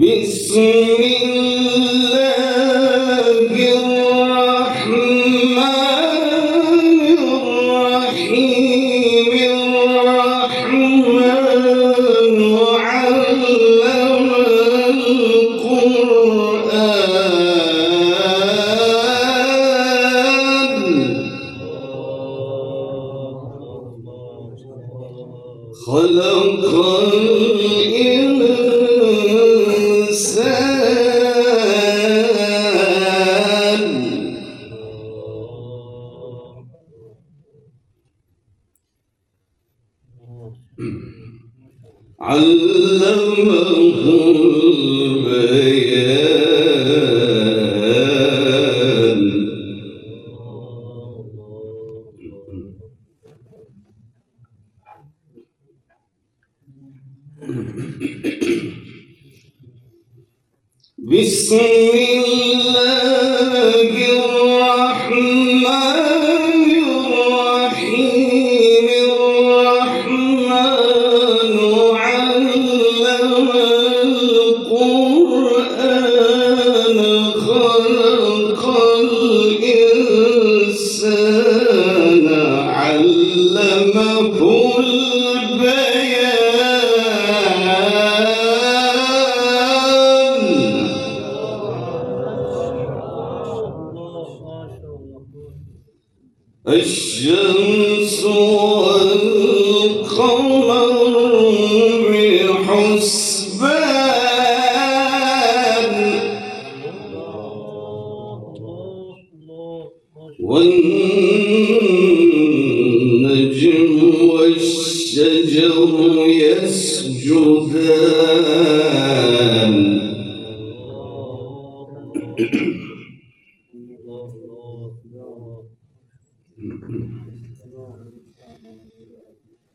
بسم الله بسم الله علمه البيان الشمس والقمر بحسبان والنجم يسجدان.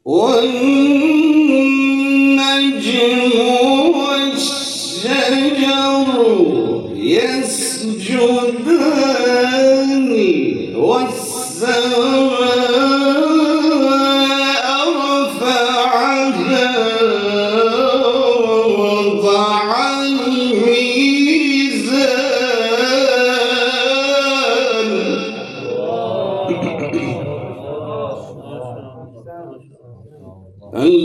والنجم والشجر يسجدان والسماء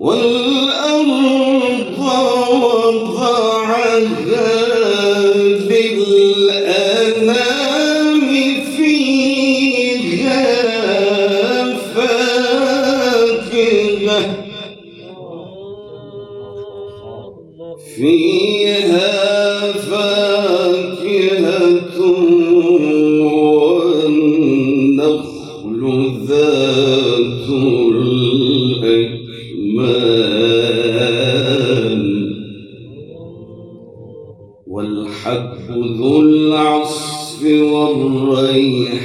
والأرض للأنام فيها فاكهة. فيها فاكهة. والحب ذو العصف والريحان.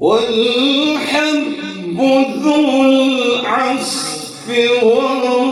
والحب ذو العصف والريحان.